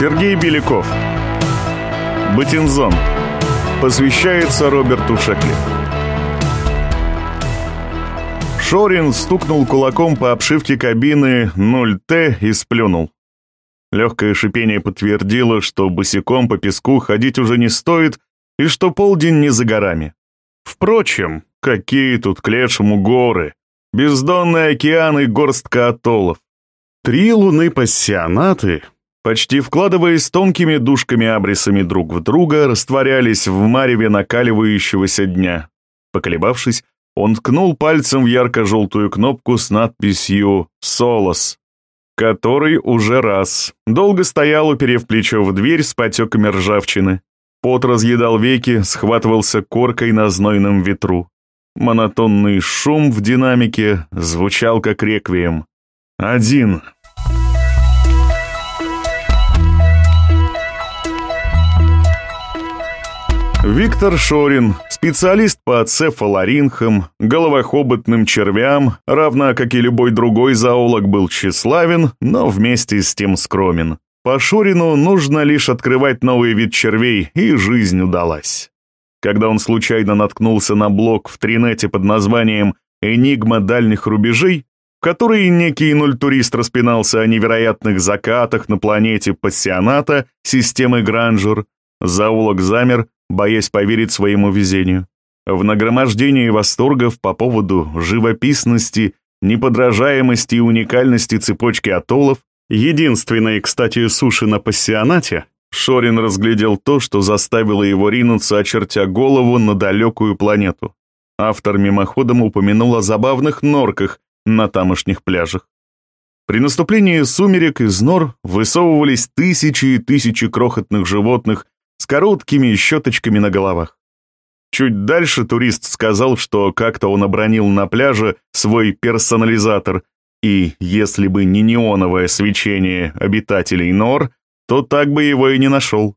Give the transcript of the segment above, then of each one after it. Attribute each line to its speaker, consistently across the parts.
Speaker 1: Сергей Беляков. Батинзон. Посвящается Роберту Шекли. Шорин стукнул кулаком по обшивке кабины 0Т и сплюнул. Легкое шипение подтвердило, что босиком по песку ходить уже не стоит и что полдень не за горами. Впрочем, какие тут к лешему горы! Бездонный океан и горстка атоллов. Три луны-пассионаты, почти вкладываясь тонкими душками-абрисами друг в друга, растворялись в мареве накаливающегося дня. Поколебавшись, он ткнул пальцем в ярко-желтую кнопку с надписью «Солос», который уже раз долго стоял, уперев плечо в дверь с потеками ржавчины. Пот разъедал веки, схватывался коркой на знойном ветру. Монотонный шум в динамике звучал как реквием. Один. Виктор Шорин, специалист по цефалоринхам, головохоботным червям, равно как и любой другой зоолог, был тщеславен, но вместе с тем скромен. По Шорину нужно лишь открывать новый вид червей, и жизнь удалась. Когда он случайно наткнулся на блог в Тринете под названием «Энигма дальних рубежей», в которой некий нультурист распинался о невероятных закатах на планете пассионата системы Гранжер, зоолог замер, боясь поверить своему везению. В нагромождении восторгов по поводу живописности, неподражаемости и уникальности цепочки атоллов, единственной, кстати, суши на пассионате, Шорин разглядел то, что заставило его ринуться, очертя голову на далекую планету. Автор мимоходом упомянул о забавных норках на тамошних пляжах. При наступлении сумерек из нор высовывались тысячи и тысячи крохотных животных с короткими щеточками на головах. Чуть дальше турист сказал, что как-то он обронил на пляже свой персонализатор, и если бы не неоновое свечение обитателей нор, то так бы его и не нашел.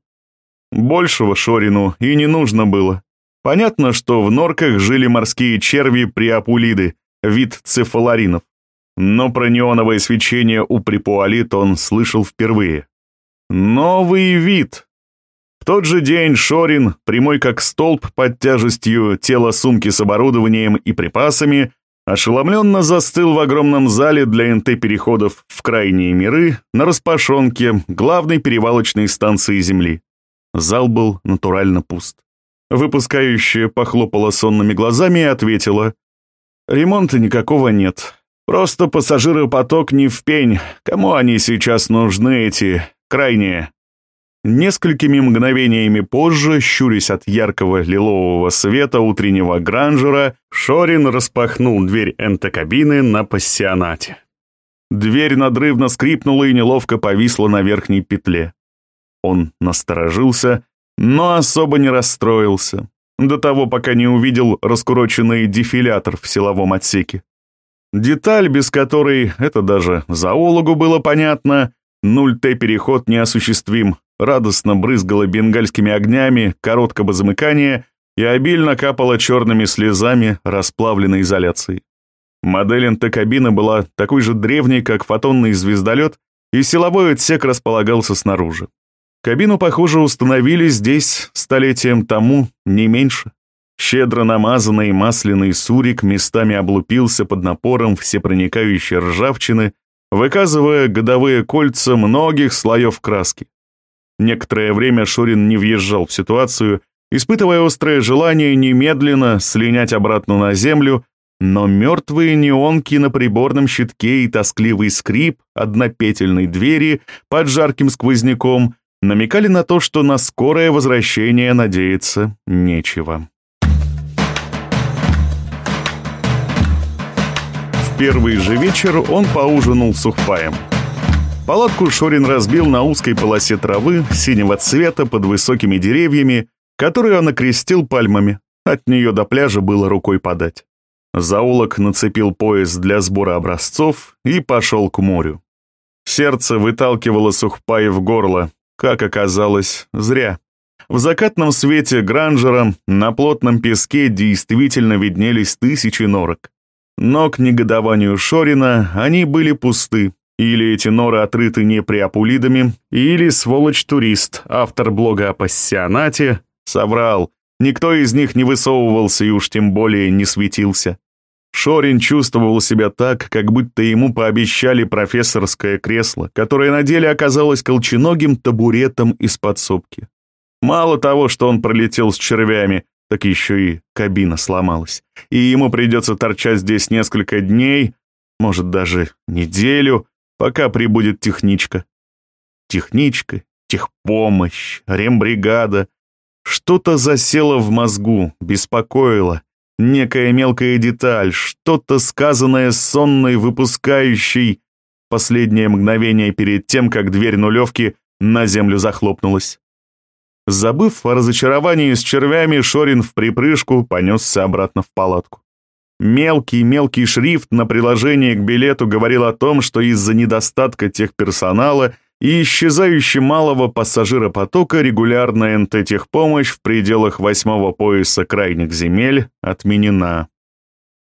Speaker 1: Большего Шорину и не нужно было. Понятно, что в норках жили морские черви приапулиды, вид цефаларинов. Но про неоновое свечение у припуалит он слышал впервые. Новый вид, тот же день Шорин, прямой как столб под тяжестью тела сумки с оборудованием и припасами, ошеломленно застыл в огромном зале для НТ-переходов в крайние миры на распашонке главной перевалочной станции Земли. Зал был натурально пуст. Выпускающая похлопала сонными глазами и ответила, «Ремонта никакого нет. Просто пассажиропоток не в пень. Кому они сейчас нужны, эти крайние?» Несколькими мгновениями позже, щурясь от яркого лилового света утреннего гранжера, Шорин распахнул дверь энтокабины на пассионате. Дверь надрывно скрипнула и неловко повисла на верхней петле. Он насторожился, но особо не расстроился, до того, пока не увидел раскуроченный дефилятор в силовом отсеке. Деталь, без которой, это даже зоологу было понятно, 0Т-переход неосуществим, радостно брызгала бенгальскими огнями, короткого замыкания и обильно капала черными слезами расплавленной изоляции. Модель НТ-кабины была такой же древней, как фотонный звездолет, и силовой отсек располагался снаружи. Кабину, похоже, установили здесь столетием тому не меньше. Щедро намазанный масляный сурик местами облупился под напором всепроникающей ржавчины, выказывая годовые кольца многих слоев краски. Некоторое время Шурин не въезжал в ситуацию, испытывая острое желание немедленно слинять обратно на землю, но мертвые неонки на приборном щитке и тоскливый скрип однопетельной двери под жарким сквозняком намекали на то, что на скорое возвращение надеяться нечего. В первый же вечер он поужинал сухпаем. Палатку Шорин разбил на узкой полосе травы синего цвета под высокими деревьями, которые он окрестил пальмами. От нее до пляжа было рукой подать. Заулок нацепил пояс для сбора образцов и пошел к морю. Сердце выталкивало сухпай в горло, как оказалось, зря. В закатном свете гранжера на плотном песке действительно виднелись тысячи норок. Но к негодованию Шорина они были пусты, Или эти норы отрыты не приапулидами, или сволочь-турист, автор блога о пассионате, соврал. Никто из них не высовывался и уж тем более не светился. Шорин чувствовал себя так, как будто ему пообещали профессорское кресло, которое на деле оказалось колченогим табуретом из подсобки. Мало того, что он пролетел с червями, так еще и кабина сломалась. И ему придется торчать здесь несколько дней, может даже неделю, пока прибудет техничка. Техничка, техпомощь, рембригада. Что-то засело в мозгу, беспокоило. Некая мелкая деталь, что-то сказанное сонной выпускающей последнее мгновение перед тем, как дверь нулевки на землю захлопнулась. Забыв о разочаровании с червями, Шорин в припрыжку понесся обратно в палатку. Мелкий-мелкий шрифт на приложении к билету говорил о том, что из-за недостатка техперсонала и исчезающе малого пассажиропотока регулярная НТ-техпомощь в пределах восьмого пояса крайних земель отменена.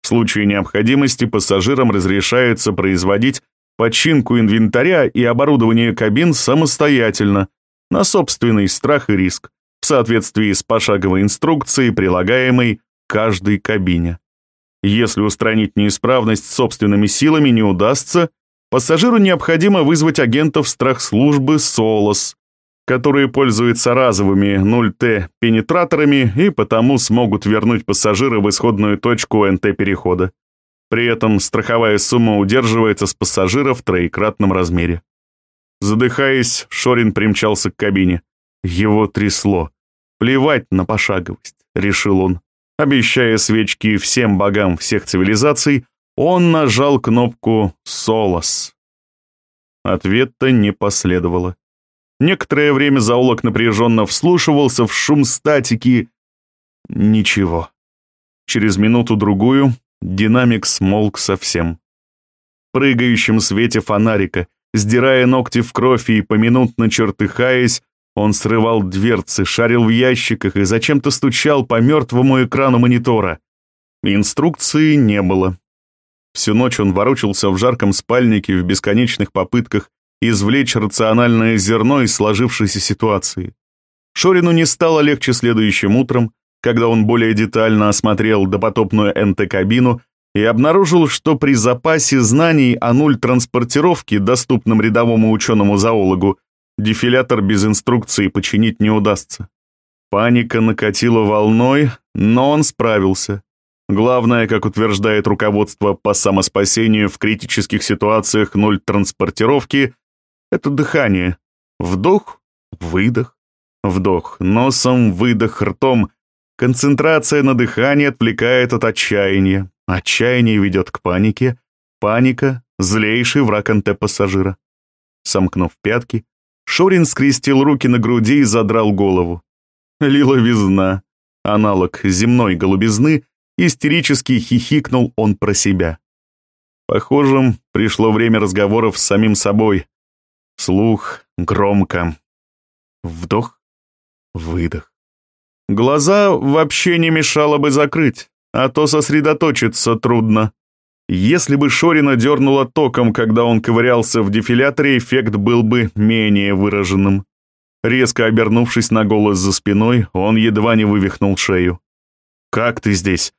Speaker 1: В случае необходимости пассажирам разрешается производить починку инвентаря и оборудования кабин самостоятельно, на собственный страх и риск, в соответствии с пошаговой инструкцией, прилагаемой каждой кабине. Если устранить неисправность собственными силами не удастся, пассажиру необходимо вызвать агентов страхслужбы «Солос», которые пользуются разовыми 0Т пенетраторами и потому смогут вернуть пассажира в исходную точку НТ-перехода. При этом страховая сумма удерживается с пассажира в троекратном размере. Задыхаясь, Шорин примчался к кабине. Его трясло. Плевать на пошаговость, решил он. Обещая свечки всем богам всех цивилизаций, он нажал кнопку «Солос». Ответа не последовало. Некоторое время заулок напряженно вслушивался в шум статики. Ничего. Через минуту-другую динамик смолк совсем. В прыгающем свете фонарика, сдирая ногти в кровь и поминутно чертыхаясь, он срывал дверцы, шарил в ящиках и зачем-то стучал по мертвому экрану монитора. Инструкции не было. Всю ночь он ворочался в жарком спальнике в бесконечных попытках извлечь рациональное зерно из сложившейся ситуации. Шорину не стало легче следующим утром, когда он более детально осмотрел допотопную НТ-кабину и обнаружил, что при запасе знаний о нуль транспортировки, доступном рядовому ученому-зоологу, Дефилятор без инструкции починить не удастся. Паника накатила волной, но он справился. Главное, как утверждает руководство по самоспасению в критических ситуациях нуль транспортировки, это дыхание. Вдох, выдох, вдох носом, выдох ртом. Концентрация на дыхании отвлекает от отчаяния. Отчаяние ведет к панике. Паника — злейший враг НТ-пассажира. Сомкнув пятки, Шорин скрестил руки на груди и задрал голову. Лиловизна, аналог земной голубизны, истерически хихикнул он про себя. Похоже, пришло время разговоров с самим собой. Слух громко. Вдох, выдох. Глаза вообще не мешало бы закрыть, а то сосредоточиться трудно. Если бы Шорина дернуло током, когда он ковырялся в дефиляторе, эффект был бы менее выраженным. Резко обернувшись на голос за спиной, он едва не вывихнул шею. «Как ты здесь?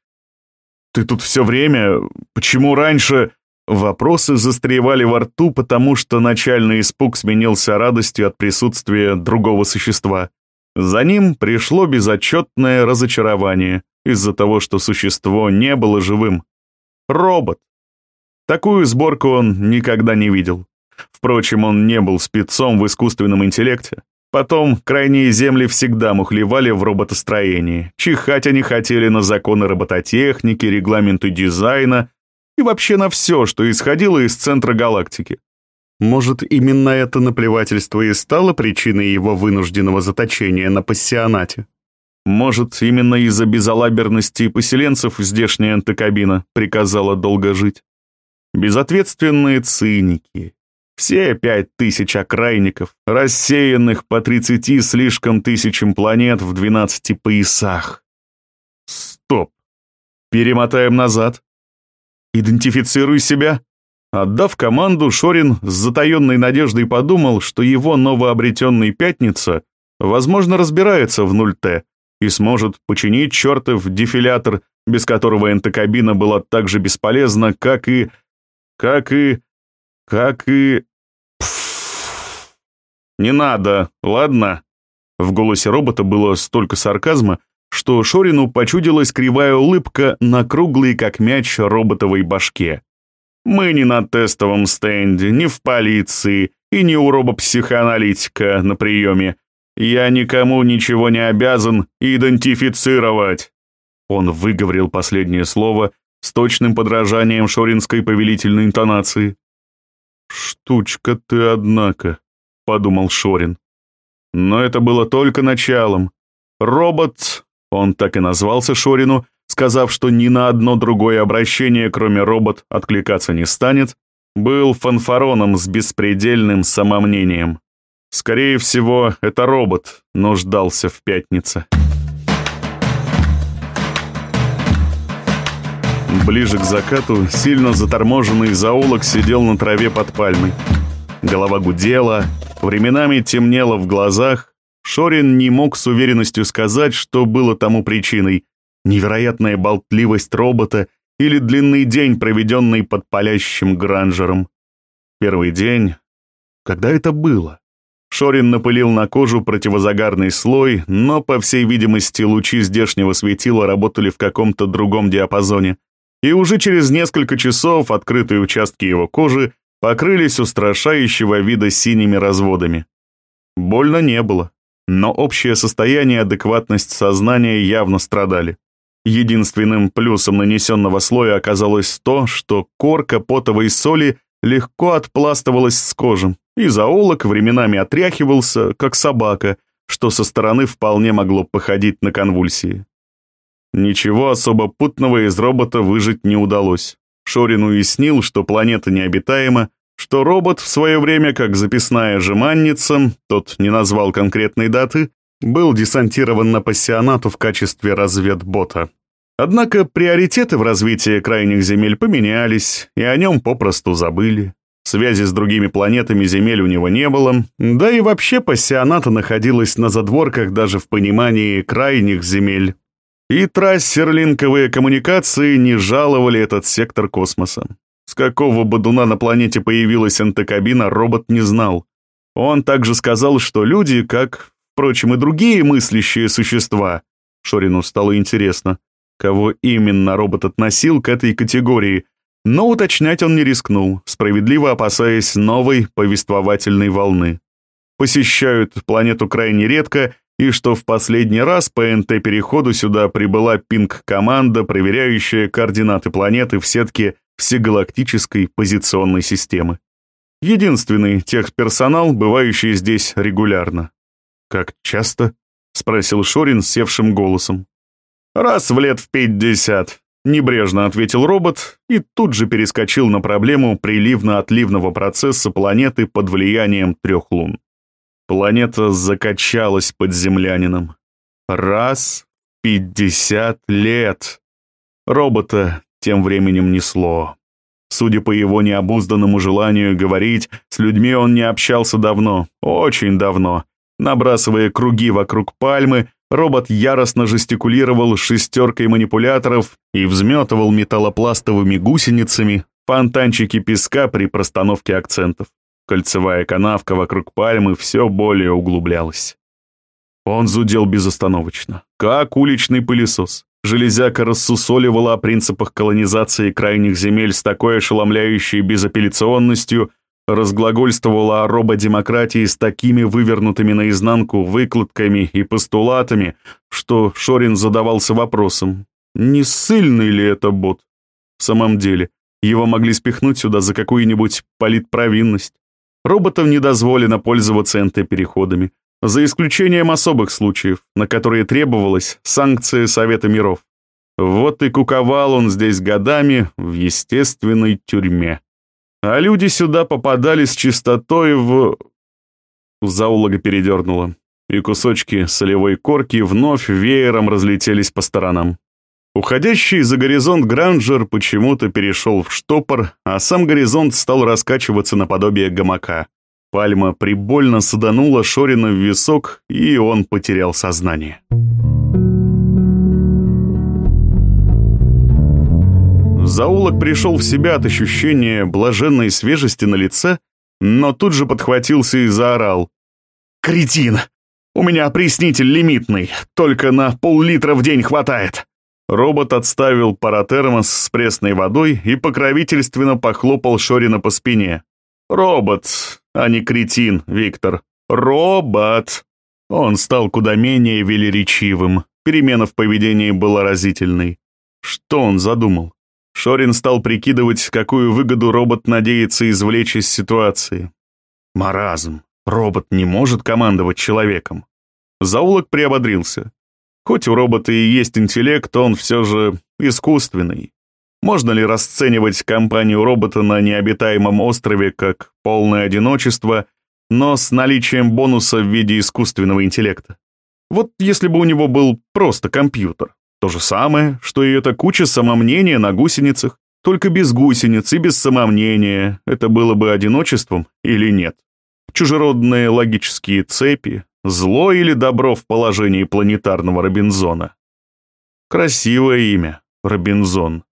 Speaker 1: Ты тут все время? Почему раньше...» Вопросы застревали во рту, потому что начальный испуг сменился радостью от присутствия другого существа. За ним пришло безотчетное разочарование из-за того, что существо не было живым. Робот. Такую сборку он никогда не видел. Впрочем, он не был спецом в искусственном интеллекте. Потом крайние земли всегда мухлевали в роботостроении. Чихать они хотели на законы робототехники, регламенты дизайна и вообще на все, что исходило из центра галактики. Может, именно это наплевательство и стало причиной его вынужденного заточения на пассионате? Может, именно из-за безалаберности поселенцев здешняя антикабина приказала долго жить. Безответственные циники. Все пять тысяч окрайников, рассеянных по тридцати слишком тысячам планет в двенадцати поясах. Стоп. Перемотаем назад. Идентифицируй себя. Отдав команду, Шорин с затаенной надеждой подумал, что его новообретенный «Пятница» возможно разбирается в 0Т и сможет починить чертов дефилятор, без которого энтокабина была так же бесполезна, как и... как и... как и... «Не надо, ладно?» В голосе робота было столько сарказма, что Шорину почудилась кривая улыбка на круглой, как мяч, роботовой башке. Мы не на тестовом стенде, не в полиции и не у робопсихоаналитика на приеме. Я никому ничего не обязан идентифицировать. Он выговорил последнее слово с точным подражанием шоринской повелительной интонации. «Штучка ты, однако», — подумал Шорин. Но это было только началом. Робот, он так и назвался Шорину, сказав, что ни на одно другое обращение, кроме робот, откликаться не станет, был фанфароном с беспредельным самомнением. Скорее всего, это робот нуждался в пятнице. Ближе к закату сильно заторможенный заулок сидел на траве под пальмой. Голова гудела, временами темнело в глазах. Шорин не мог с уверенностью сказать, что было тому причиной невероятная болтливость робота или длинный день, проведенный под палящим гранжером. Первый день... Когда это было? Шорин напылил на кожу противозагарный слой, но, по всей видимости, лучи здешнего светила работали в каком-то другом диапазоне, и уже через несколько часов открытые участки его кожи покрылись устрашающего вида синими разводами. Больно не было, но общее состояние и адекватность сознания явно страдали. Единственным плюсом нанесенного слоя оказалось то, что корка потовой соли легко отпластывалась с кожи, и заулок временами отряхивался, как собака, что со стороны вполне могло походить на конвульсии. Ничего особо путного из робота выжить не удалось. Шорин уяснил, что планета необитаема, что робот в свое время, как записная жеманница, тот не назвал конкретной даты, был десантирован на пассионату в качестве разведбота. Однако приоритеты в развитии крайних земель поменялись, и о нем попросту забыли. Связи с другими планетами земель у него не было, да и вообще пассионата находилась на задворках даже в понимании крайних земель. И трассерлинковые коммуникации не жаловали этот сектор космоса. С какого бодуна на планете появилась антокабина, робот не знал. Он также сказал, что люди, как Впрочем, и другие мыслящие существа. Шорину стало интересно, кого именно робот относил к этой категории, но уточнять он не рискнул, справедливо опасаясь новой повествовательной волны. Посещают планету крайне редко, и что в последний раз по НТ-переходу сюда прибыла пинг-команда, проверяющая координаты планеты в сетке всегалактической позиционной системы. Единственный техперсонал, бывающий здесь регулярно. «Как часто?» — спросил Шорин севшим голосом. «Раз в лет в пятьдесят», — небрежно ответил робот и тут же перескочил на проблему приливно-отливного процесса планеты под влиянием трех лун. Планета закачалась под землянином. Раз пятьдесят лет. Робота тем временем несло. Судя по его необузданному желанию говорить, с людьми он не общался давно, очень давно, Набрасывая круги вокруг пальмы, робот яростно жестикулировал шестеркой манипуляторов и взметывал металлопластовыми гусеницами фонтанчики песка при простановке акцентов. Кольцевая канавка вокруг пальмы все более углублялась. Он зудел безостановочно, как уличный пылесос. Железяка рассусоливала о принципах колонизации крайних земель с такой ошеломляющей безапелляционностью, разглагольствовала о рободемократии с такими вывернутыми наизнанку выкладками и постулатами, что Шорин задавался вопросом, не ссыльный ли это бот? В самом деле, его могли спихнуть сюда за какую-нибудь политпровинность. Роботам не дозволено пользоваться НТ-переходами, за исключением особых случаев, на которые требовалась санкция Совета миров. Вот и куковал он здесь годами в естественной тюрьме. А люди сюда попадали с чистотой в... Заулога передернуло, и кусочки солевой корки вновь веером разлетелись по сторонам. Уходящий за горизонт Гранджер почему-то перешел в штопор, а сам горизонт стал раскачиваться наподобие гамака. Пальма прибольно саданула Шорина в висок, и он потерял сознание. Заулок пришел в себя от ощущения блаженной свежести на лице, но тут же подхватился и заорал. «Кретин! У меня опреснитель лимитный, только на пол-литра в день хватает!» Робот отставил паратермос с пресной водой и покровительственно похлопал Шорина по спине. «Робот, а не кретин, Виктор. Робот!» Он стал куда менее велеречивым. Перемена в поведении была разительной. Что он задумал? Шорин стал прикидывать, какую выгоду робот надеется извлечь из ситуации. Маразм. Робот не может командовать человеком. Заулок приободрился. Хоть у робота и есть интеллект, он все же искусственный. Можно ли расценивать компанию робота на необитаемом острове как полное одиночество, но с наличием бонуса в виде искусственного интеллекта? Вот если бы у него был просто компьютер. То же самое, что и эта куча самомнения на гусеницах, только без гусениц и без самомнения. Это было бы одиночеством или нет? Чужеродные логические цепи, зло или добро в положении планетарного Робинзона? Красивое имя, Робинзон.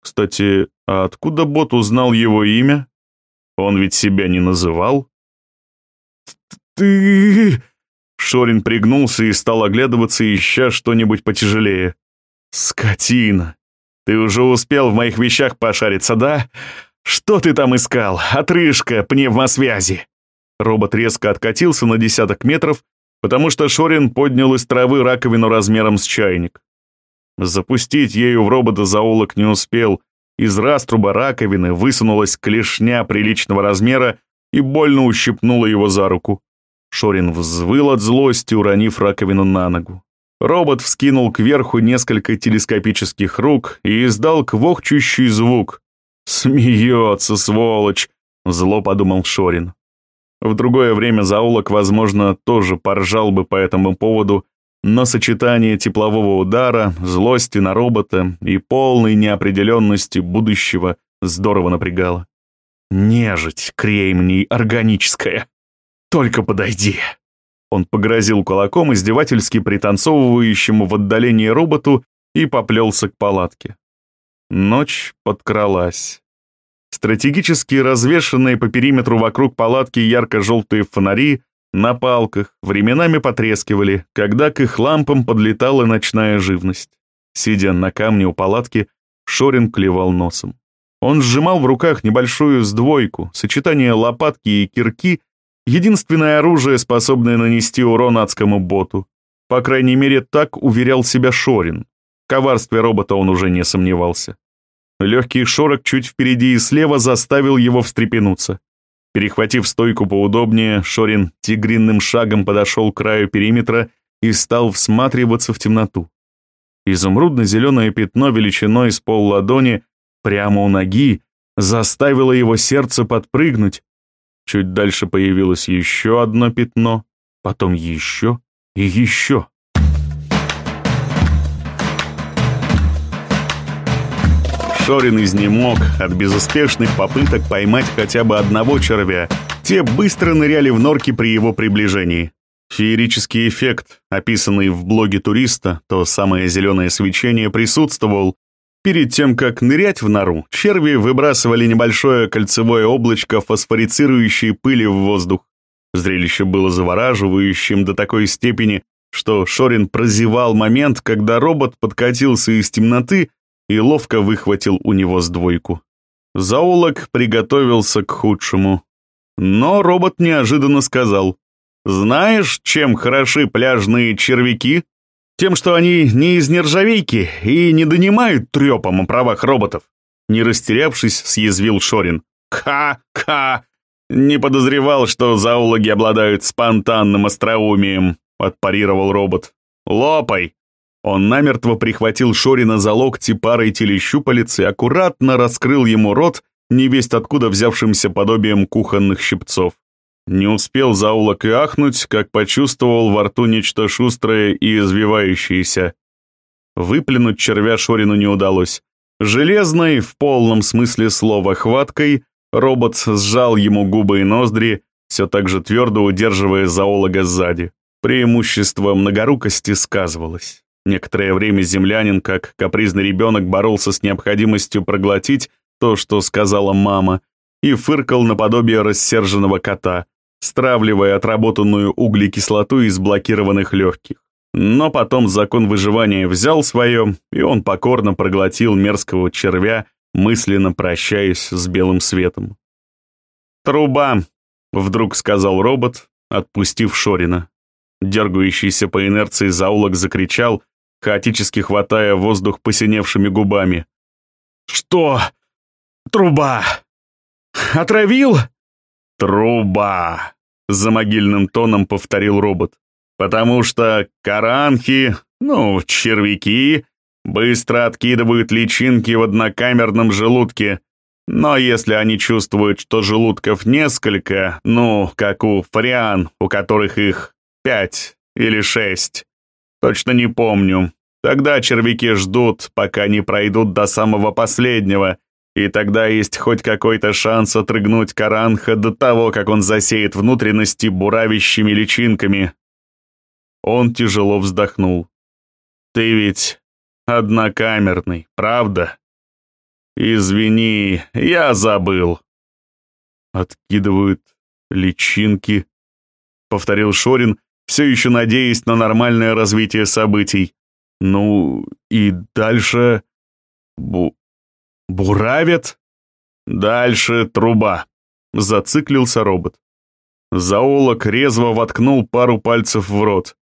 Speaker 1: Кстати, а откуда бот узнал его имя? Он ведь себя не называл. «Ты...» Шорин пригнулся и стал оглядываться, ища что-нибудь потяжелее. «Скотина! Ты уже успел в моих вещах пошариться, да? Что ты там искал? Отрыжка пневмосвязи!» Робот резко откатился на десяток метров, потому что Шорин поднял из травы раковину размером с чайник. Запустить ею в робота заулок не успел. Из раструба раковины высунулась клешня приличного размера и больно ущипнула его за руку. Шорин взвыл от злости, уронив раковину на ногу. Робот вскинул кверху несколько телескопических рук и издал квохчущий звук. «Смеется, сволочь!» — зло подумал Шорин. В другое время заулок, возможно, тоже поржал бы по этому поводу, но сочетание теплового удара, злости на робота и полной неопределенности будущего здорово напрягало. Нежить кремний органическая. «Только подойди!» Он погрозил кулаком издевательски пританцовывающему в отдалении роботу и поплелся к палатке. Ночь подкралась. Стратегически развешанные по периметру вокруг палатки ярко-желтые фонари на палках временами потрескивали, когда к их лампам подлетала ночная живность. Сидя на камне у палатки, Шорин клевал носом. Он сжимал в руках небольшую сдвойку, сочетание лопатки и кирки, Единственное оружие, способное нанести урон адскому боту. По крайней мере, так уверял себя Шорин. В коварстве робота он уже не сомневался. Легкий шорох чуть впереди и слева заставил его встрепенуться. Перехватив стойку поудобнее, Шорин тигринным шагом подошел к краю периметра и стал всматриваться в темноту. Изумрудно-зеленое пятно величиной с пол ладони прямо у ноги заставило его сердце подпрыгнуть, Чуть дальше появилось еще одно пятно, потом еще и еще. Шорин изнемог от безуспешных попыток поймать хотя бы одного червя. Те быстро ныряли в норки при его приближении. Феерический эффект, описанный в блоге туриста, то самое зеленое свечение присутствовал, Перед тем, как нырять в нору, черви выбрасывали небольшое кольцевое облачко фосфорицирующей пыли в воздух. Зрелище было завораживающим до такой степени, что Шорин прозевал момент, когда робот подкатился из темноты и ловко выхватил у него сдвойку. Заулок приготовился к худшему. Но робот неожиданно сказал, «Знаешь, чем хороши пляжные червяки?» Тем, что они не из нержавейки и не донимают трепом о правах роботов. Не растерявшись, съязвил Шорин. «Ха-ха! Не подозревал, что зоологи обладают спонтанным остроумием», — отпарировал робот. «Лопай!» Он намертво прихватил Шорина за локти парой телещупалец и аккуратно раскрыл ему рот, невесть откуда взявшимся подобием кухонных щипцов. Не успел заулок и ахнуть, как почувствовал во рту нечто шустрое и извивающееся. Выплюнуть червя Шорину не удалось. Железной, в полном смысле слова, хваткой, робот сжал ему губы и ноздри, все так же твердо удерживая зоолога сзади. Преимущество многорукости сказывалось. Некоторое время землянин, как капризный ребенок, боролся с необходимостью проглотить то, что сказала мама, и фыркал наподобие рассерженного кота, стравливая отработанную углекислоту из блокированных легких. Но потом закон выживания взял свое, и он покорно проглотил мерзкого червя, мысленно прощаясь с белым светом. «Труба!» — вдруг сказал робот, отпустив Шорина. Дергающийся по инерции заулок закричал, хаотически хватая воздух посиневшими губами. «Что? Труба! Отравил?» «Труба!» — за могильным тоном повторил робот. «Потому что каранхи, ну, червяки, быстро откидывают личинки в однокамерном желудке, но если они чувствуют, что желудков несколько, ну, как у фариан, у которых их пять или шесть, точно не помню, тогда червяки ждут, пока не пройдут до самого последнего, и тогда есть хоть какой-то шанс отрыгнуть Каранха до того, как он засеет внутренности буравящими личинками. Он тяжело вздохнул. «Ты ведь однокамерный, правда?» «Извини, я забыл». «Откидывают личинки», — повторил Шорин, все еще надеясь на нормальное развитие событий. «Ну, и дальше...» Бу «Буравят?» «Дальше труба», — зациклился робот. Зоолог резво воткнул пару пальцев в рот.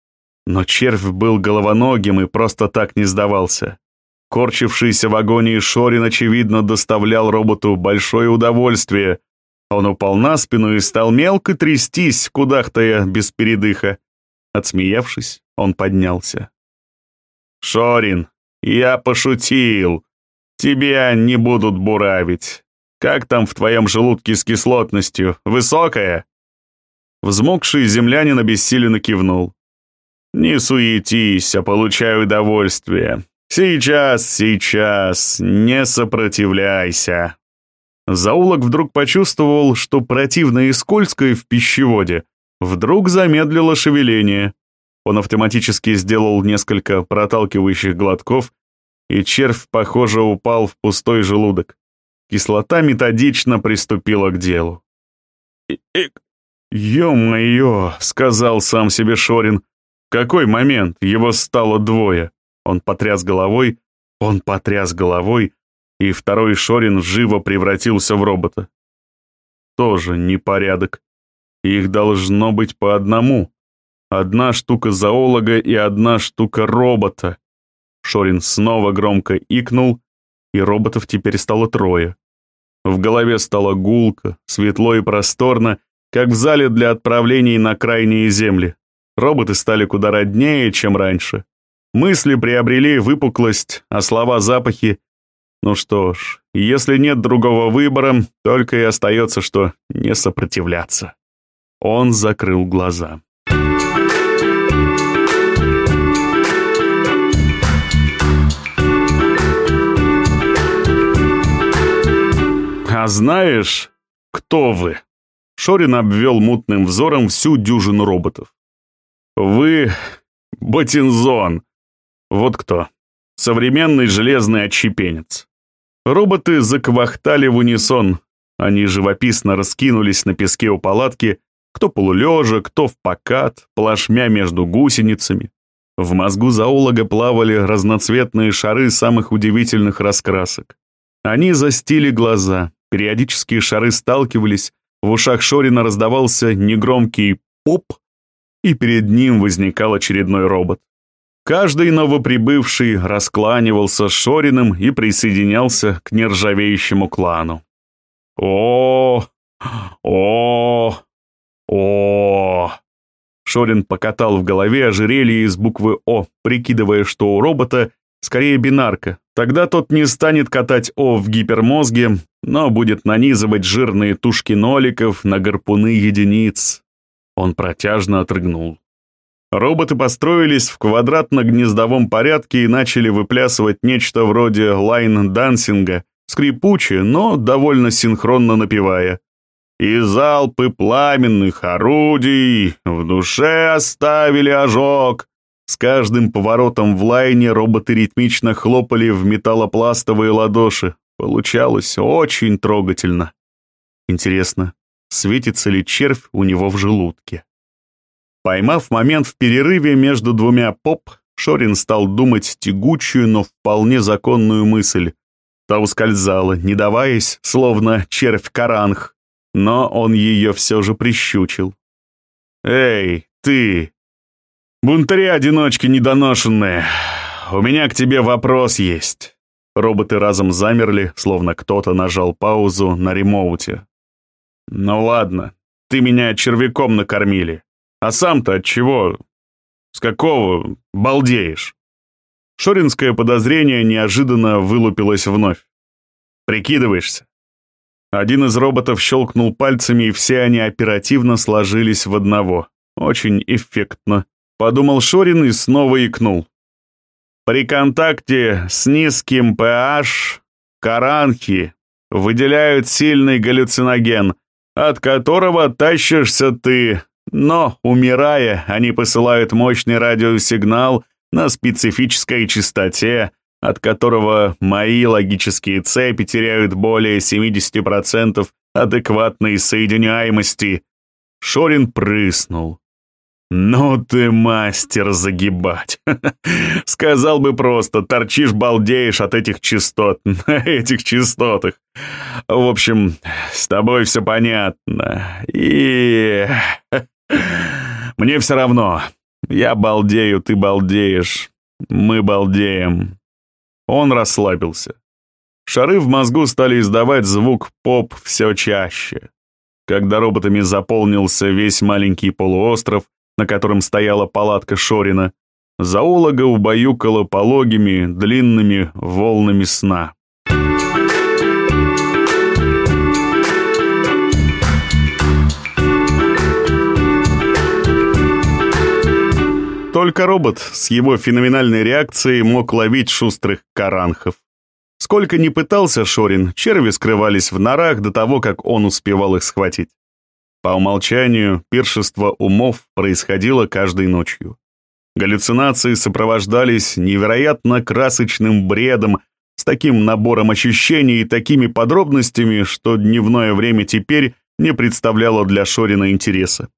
Speaker 1: Но червь был головоногим и просто так не сдавался. Корчившийся в агонии Шорин, очевидно, доставлял роботу большое удовольствие. Он упал на спину и стал мелко трястись, кудахтая без передыха. Отсмеявшись, он поднялся. «Шорин, я пошутил. Тебя не будут буравить. Как там в твоем желудке с кислотностью? Высокая?» Взмокший землянин обессиленно кивнул. «Не суетись, а получай удовольствие. Сейчас, сейчас, не сопротивляйся». Заулок вдруг почувствовал, что противное и скользкое в пищеводе вдруг замедлило шевеление. Он автоматически сделал несколько проталкивающих глотков и червь, похоже, упал в пустой желудок. Кислота методично приступила к делу. «Ё-моё!» — сказал сам себе Шорин. «В какой момент его стало двое?» Он потряс головой, он потряс головой, и второй Шорин живо превратился в робота. Тоже непорядок. Их должно быть по одному. Одна штука зоолога и одна штука робота. Шорин снова громко икнул, и роботов теперь стало трое. В голове стало гулко, светло и просторно, как в зале для отправлений на крайние земли. Роботы стали куда роднее, чем раньше. Мысли приобрели выпуклость, а слова — запахи. Ну что ж, если нет другого выбора, только и остается, что не сопротивляться. Он закрыл глаза. «А знаешь, кто вы?» Шорин обвел мутным взором всю дюжину роботов. «Вы — Ботинзон. Вот кто. Современный железный отщепенец». Роботы заквахтали в унисон. Они живописно раскинулись на песке у палатки, кто полулежа, кто в покат, плашмя между гусеницами. В мозгу зоолога плавали разноцветные шары самых удивительных раскрасок. Они застили глаза, Периодические шары сталкивались, в ушах Шорина раздавался негромкий «поп», и перед ним возникал очередной робот. Каждый новоприбывший раскланивался с Шориным и присоединялся к нержавеющему клану. О, о, о. Шорин покатал в голове ожерелье из буквы О, прикидывая, что у робота скорее бинарка. Тогда тот не станет катать О в гипермозге, но будет нанизывать жирные тушки ноликов на гарпуны единиц. Он протяжно отрыгнул. Роботы построились в квадратно-гнездовом порядке и начали выплясывать нечто вроде лайн-дансинга, скрипуче, но довольно синхронно напевая. И залпы пламенных орудий в душе оставили ожог. С каждым поворотом в лайне роботы ритмично хлопали в металлопластовые ладоши. Получалось очень трогательно. Интересно, светится ли червь у него в желудке? Поймав момент в перерыве между двумя поп, Шорин стал думать тягучую, но вполне законную мысль. Та ускользала, не даваясь, словно червь-каранг, но он ее все же прищучил. «Эй, ты! Бунтари-одиночки недоношенные! У меня к тебе вопрос есть!» Роботы разом замерли, словно кто-то нажал паузу на ремоуте. «Ну ладно, ты меня червяком накормили. А сам-то от чего? С какого балдеешь?» Шоринское подозрение неожиданно вылупилось вновь. «Прикидываешься?» Один из роботов щелкнул пальцами, и все они оперативно сложились в одного. Очень эффектно. Подумал Шорин и снова икнул. При контакте с низким pH каранхи выделяют сильный галлюциноген, от которого тащишься ты, но, умирая, они посылают мощный радиосигнал на специфической частоте, от которого мои логические цепи теряют более 70% адекватной соединяемости. Шорин прыснул. «Ну ты мастер загибать!» Сказал бы просто, торчишь, балдеешь от этих частот, на этих частотах. В общем, с тобой все понятно. И... Мне все равно. Я балдею, ты балдеешь. Мы балдеем. Он расслабился. Шары в мозгу стали издавать звук поп все чаще. Когда роботами заполнился весь маленький полуостров, на котором стояла палатка Шорина, зоолога убаюкала пологими, длинными волнами сна. Только робот с его феноменальной реакцией мог ловить шустрых каранхов. Сколько ни пытался Шорин, черви скрывались в норах до того, как он успевал их схватить. По умолчанию, пиршество умов происходило каждой ночью. Галлюцинации сопровождались невероятно красочным бредом, с таким набором ощущений и такими подробностями, что дневное время теперь не представляло для Шорина интереса.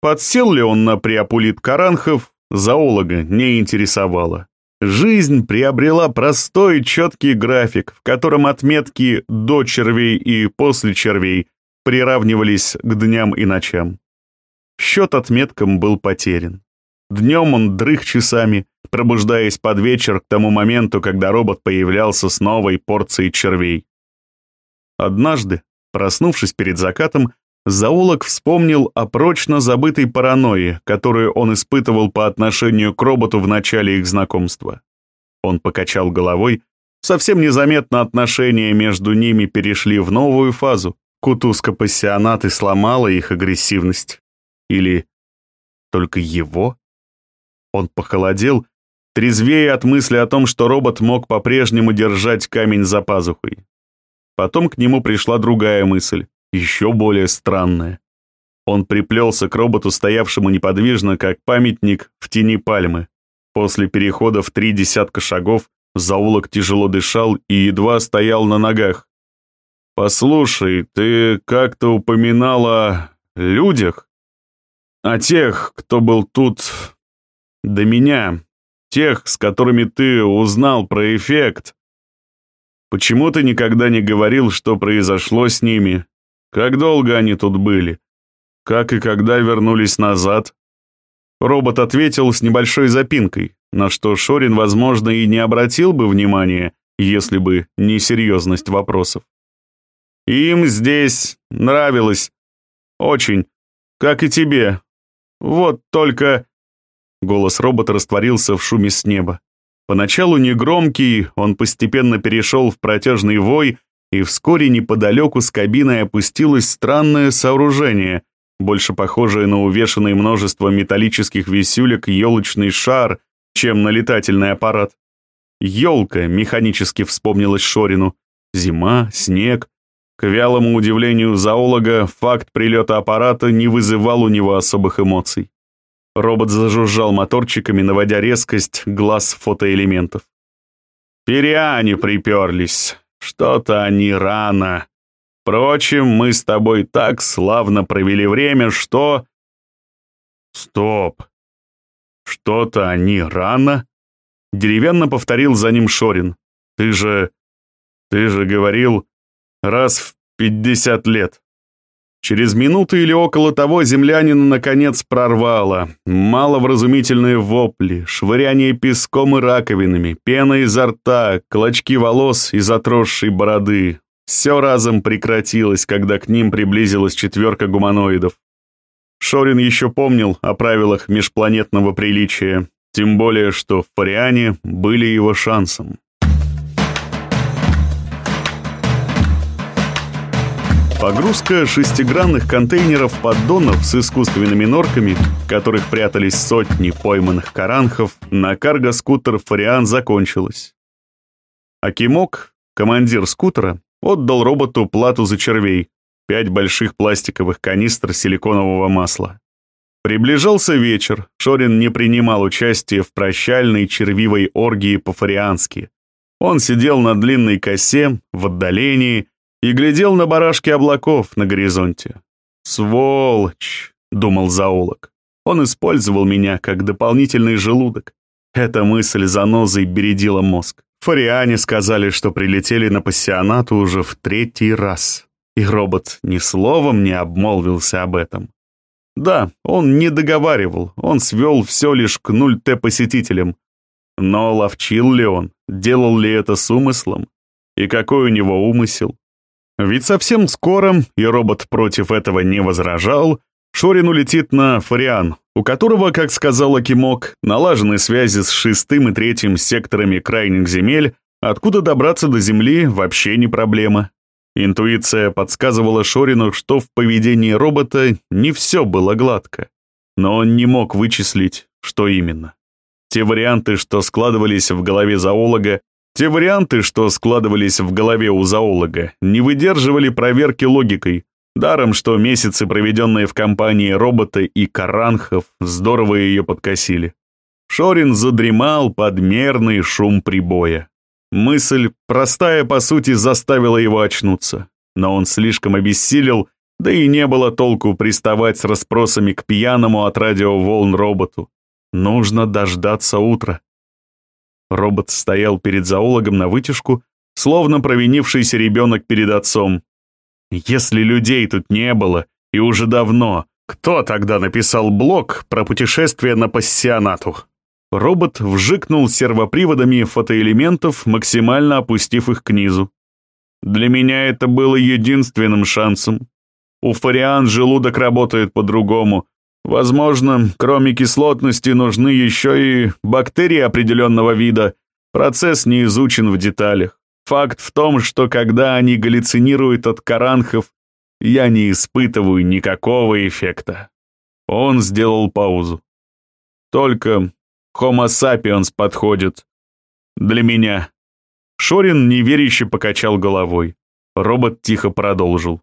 Speaker 1: Подсел ли он на приапулит Каранхов, зоолога не интересовало. Жизнь приобрела простой четкий график, в котором отметки до червей и после червей приравнивались к дням и ночам. Счет отметкам был потерян. Днем он дрых часами, пробуждаясь под вечер к тому моменту, когда робот появлялся с новой порцией червей. Однажды, проснувшись перед закатом, Зоолог вспомнил о прочно забытой паранойи, которую он испытывал по отношению к роботу в начале их знакомства. Он покачал головой. Совсем незаметно отношения между ними перешли в новую фазу. Кутузка-пассионат и сломала их агрессивность. Или только его? Он похолодел, трезвее от мысли о том, что робот мог по-прежнему держать камень за пазухой. Потом к нему пришла другая мысль еще более странное. Он приплелся к роботу, стоявшему неподвижно, как памятник в тени пальмы. После перехода в три десятка шагов заулок тяжело дышал и едва стоял на ногах. «Послушай, ты как-то упоминал о людях? О тех, кто был тут до меня, тех, с которыми ты узнал про эффект. Почему ты никогда не говорил, что произошло с ними, как долго они тут были? Как и когда вернулись назад? Робот ответил с небольшой запинкой, на что Шорин, возможно, и не обратил бы внимания, если бы не серьезность вопросов. Им здесь нравилось. Очень. Как и тебе. Вот только... Голос робота растворился в шуме с неба. Поначалу негромкий, он постепенно перешел в протяжный вой, и вскоре неподалеку с кабиной опустилось странное сооружение, больше похожее на увешанный множество металлических висюлек елочный шар, чем на летательный аппарат. Елка, механически вспомнилась Шорину. Зима, снег. К вялому удивлению зоолога, факт прилета аппарата не вызывал у него особых эмоций. Робот зажужжал моторчиками, наводя резкость глаз фотоэлементов. «Периане приперлись. Что-то они рано. Впрочем, мы с тобой так славно провели время, что...» «Стоп! Что-то они рано?» Деревянно повторил за ним Шорин. «Ты же... ты же говорил раз в пятьдесят лет». Через минуту или около того землянина наконец прорвало. Маловразумительные вопли, швыряние песком и раковинами, пена изо рта, клочки волос из отросшей бороды. Все разом прекратилось, когда к ним приблизилась четверка гуманоидов. Шорин еще помнил о правилах межпланетного приличия, тем более, что в Фариане были его шансом. Погрузка шестигранных контейнеров-поддонов с искусственными норками, в которых прятались сотни пойманных каранхов, на карго-скутер «Фариан» закончилась. Акимок, командир скутера, отдал роботу плату за червей, пять больших пластиковых канистр силиконового масла. Приближался вечер, Шорин не принимал участия в прощальной червивой оргии по-фариански. Он сидел на длинной косе, в отдалении, и глядел на барашки облаков на горизонте. «Сволочь!» — думал зоолог. Он использовал меня как дополнительный желудок. Эта мысль занозой бередила мозг. Фариане сказали, что прилетели на пассионату уже в третий раз. И робот ни словом не обмолвился об этом. Да, он не договаривал, он свел все лишь к 0Т посетителям. Но ловчил ли он, делал ли это с умыслом? И какой у него умысел? Ведь совсем скоро, и робот против этого не возражал, Шорин улетит на Фариан, у которого, как сказал Акимок, налажены связи с шестым и третьим секторами крайних земель, откуда добраться до Земли вообще не проблема. Интуиция подсказывала Шорину, что в поведении робота не все было гладко, но он не мог вычислить, что именно. Те варианты, что складывались в голове зоолога, те варианты, что складывались в голове у зоолога, не выдерживали проверки логикой, даром что месяцы, проведенные в компании робота и каранхов, здорово ее подкосили. Шорин задремал под мерный шум прибоя. Мысль, простая по сути, заставила его очнуться, но он слишком обессилел, да и не было толку приставать с расспросами к пьяному от радиоволн роботу. Нужно дождаться утра. Робот стоял перед зоологом на вытяжку, словно провинившийся ребенок перед отцом. Если людей тут не было, и уже давно, кто тогда написал блог про путешествие на пассионату? Робот вжикнул сервоприводами фотоэлементов, максимально опустив их к низу. Для меня это было единственным шансом. У фариан желудок работает по-другому, Возможно, кроме кислотности нужны еще и бактерии определенного вида. Процесс не изучен в деталях. Факт в том, что когда они галлюцинируют от каранхов, я не испытываю никакого эффекта. Он сделал паузу. Только Homo sapiens подходит. Для меня. Шорин неверяще покачал головой. Робот тихо продолжил.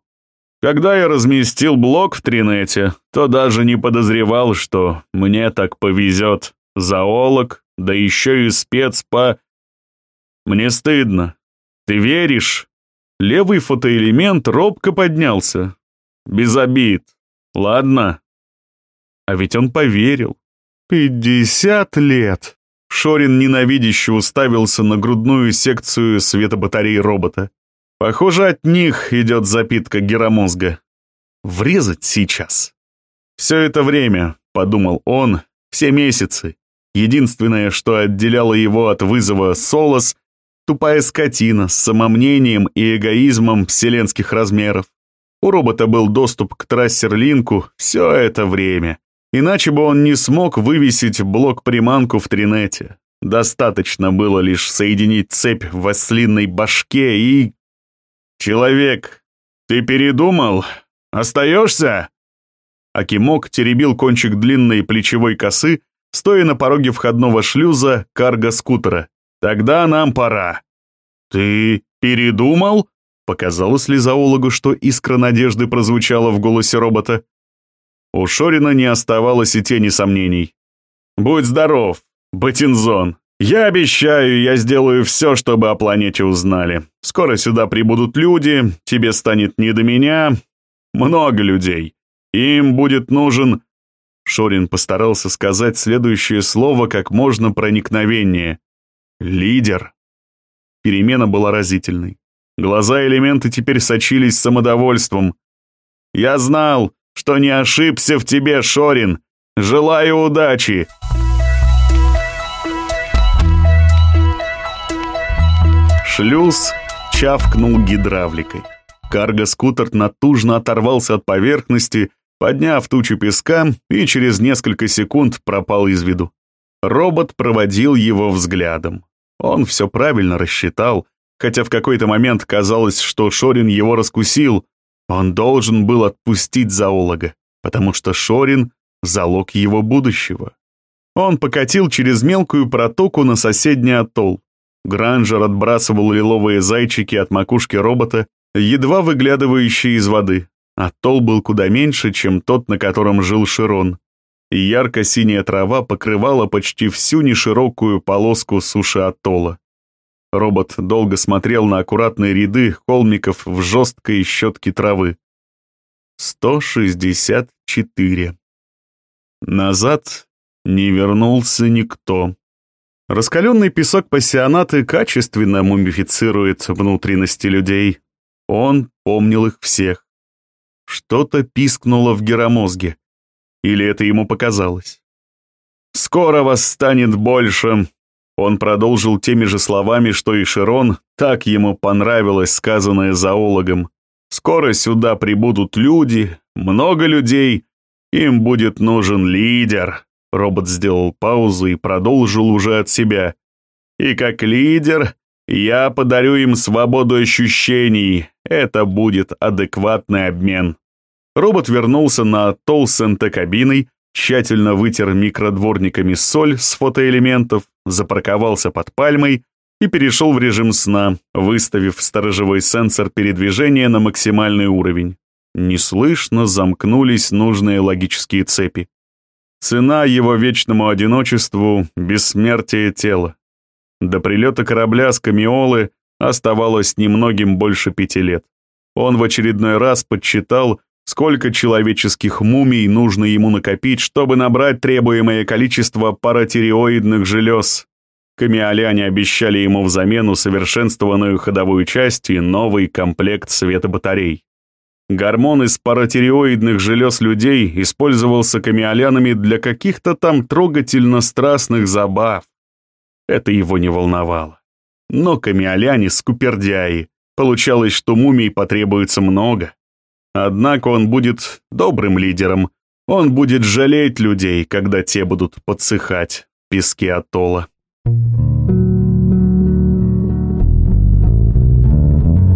Speaker 1: Когда я разместил блог в Тринете, то даже не подозревал, что мне так повезет. Зоолог, да еще и спец по... Мне стыдно. Ты веришь? Левый фотоэлемент робко поднялся. Без обид. Ладно. А ведь он поверил. Пятьдесят лет. Шорин ненавидяще уставился на грудную секцию светобатареи робота. Похоже, от них идет запитка геромозга. Врезать сейчас. Все это время, подумал он, все месяцы. Единственное, что отделяло его от вызова Солос, тупая скотина с самомнением и эгоизмом вселенских размеров. У робота был доступ к трассерлинку все это время. Иначе бы он не смог вывесить блок-приманку в Тринете. Достаточно было лишь соединить цепь в ослинной башке и «Человек, ты передумал? Остаешься?» Акимок теребил кончик длинной плечевой косы, стоя на пороге входного шлюза карго-скутера. «Тогда нам пора». «Ты передумал?» Показалось ли зоологу, что искра надежды прозвучала в голосе робота? У Шорина не оставалось и тени сомнений. «Будь здоров, Батинзон. Я обещаю, я сделаю все, чтобы о планете узнали. Скоро сюда прибудут люди, тебе станет не до меня. Много людей. Им будет нужен...» Шорин постарался сказать следующее слово как можно проникновеннее. «Лидер». Перемена была разительной. Глаза элементы теперь сочились самодовольством. «Я знал, что не ошибся в тебе, Шорин. Желаю удачи!» Шлюз чавкнул гидравликой. Карго-скутер натужно оторвался от поверхности, подняв тучу песка и через несколько секунд пропал из виду. Робот проводил его взглядом. Он все правильно рассчитал, хотя в какой-то момент казалось, что Шорин его раскусил. Он должен был отпустить зоолога, потому что Шорин — залог его будущего. Он покатил через мелкую протоку на соседний атолл. Гранжер отбрасывал лиловые зайчики от макушки робота, едва выглядывающие из воды. Атолл был куда меньше, чем тот, на котором жил Широн. Ярко-синяя трава покрывала почти всю неширокую полоску суши атолла. Робот долго смотрел на аккуратные ряды холмиков в жесткой щетке травы. 164. Назад не вернулся никто. Раскаленный песок пассионаты качественно мумифицирует внутренности людей. Он помнил их всех. Что-то пискнуло в геромозге. Или это ему показалось? «Скоро вас станет больше», он продолжил теми же словами, что и Широн, так ему понравилось сказанное зоологом. «Скоро сюда прибудут люди, много людей, им будет нужен лидер». Робот сделал паузу и продолжил уже от себя. «И как лидер я подарю им свободу ощущений, это будет адекватный обмен». Робот вернулся на атолл с НТ-кабиной, тщательно вытер микродворниками соль с фотоэлементов, запарковался под пальмой и перешел в режим сна, выставив сторожевой сенсор передвижения на максимальный уровень. Неслышно замкнулись нужные логические цепи. Цена его вечному одиночеству — бессмертие тела. До прилета корабля с Камиолы оставалось немногим больше пяти лет. Он в очередной раз подсчитал, Сколько человеческих мумий нужно ему накопить, чтобы набрать требуемое количество паратиреоидных желез? Камиоляне обещали ему взамен усовершенствованную ходовую часть и новый комплект светобатарей. Гормон из паратиреоидных желез людей использовался камиолянами для каких-то там трогательно-страстных забав. Это его не волновало. Но камиоляне скупердяи. Получалось, что мумий потребуется много. Однако он будет добрым лидером. Он будет жалеть людей, когда те будут подсыхать в песке атолла.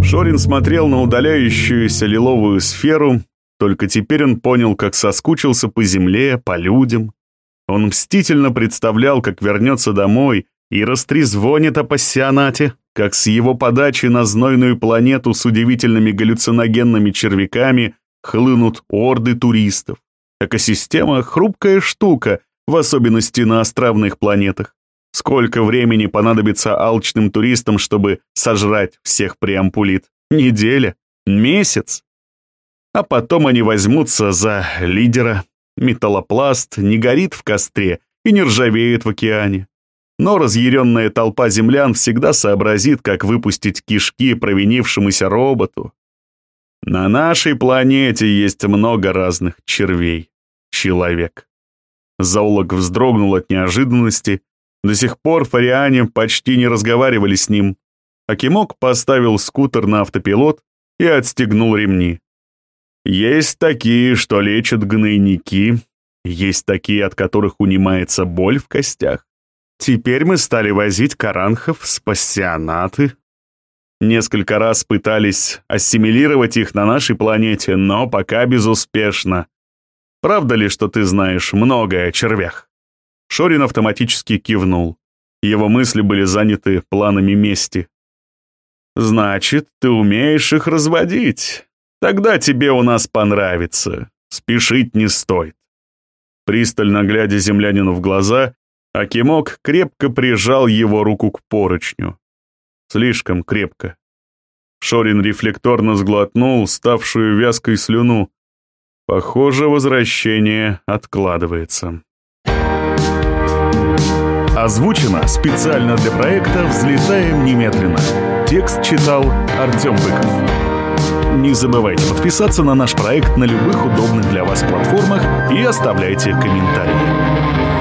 Speaker 1: Шорин смотрел на удаляющуюся лиловую сферу, только теперь он понял, как соскучился по земле, по людям. Он мстительно представлял, как вернется домой и растрезвонит о пассионате, как с его подачи на знойную планету с удивительными галлюциногенными червяками хлынут орды туристов. Экосистема — хрупкая штука, в особенности на островных планетах. Сколько времени понадобится алчным туристам, чтобы сожрать всех преампулит? Неделя? Месяц? А потом они возьмутся за лидера. Металлопласт не горит в костре и не ржавеет в океане. Но разъяренная толпа землян всегда сообразит, как выпустить кишки провинившемуся роботу. На нашей планете есть много разных червей. Человек. Зоолог вздрогнул от неожиданности. До сих пор фариане почти не разговаривали с ним. Акимок поставил скутер на автопилот и отстегнул ремни. Есть такие, что лечат гнойники, есть такие, от которых унимается боль в костях. Теперь мы стали возить каранхов с пассионаты. Несколько раз пытались ассимилировать их на нашей планете, но пока безуспешно. Правда ли, что ты знаешь многое о червях?» Шорин автоматически кивнул. Его мысли были заняты планами мести. «Значит, ты умеешь их разводить. Тогда тебе у нас понравится. Спешить не стоит». Пристально глядя землянину в глаза, Акимок крепко прижал его руку к поручню. Слишком крепко. Шорин рефлекторно сглотнул ставшую вязкой слюну. Похоже, возвращение откладывается. Озвучено специально для проекта «Взлетаем немедленно». Текст читал Артем Быков. Не забывайте подписаться на наш проект на любых удобных для вас платформах и оставляйте комментарии.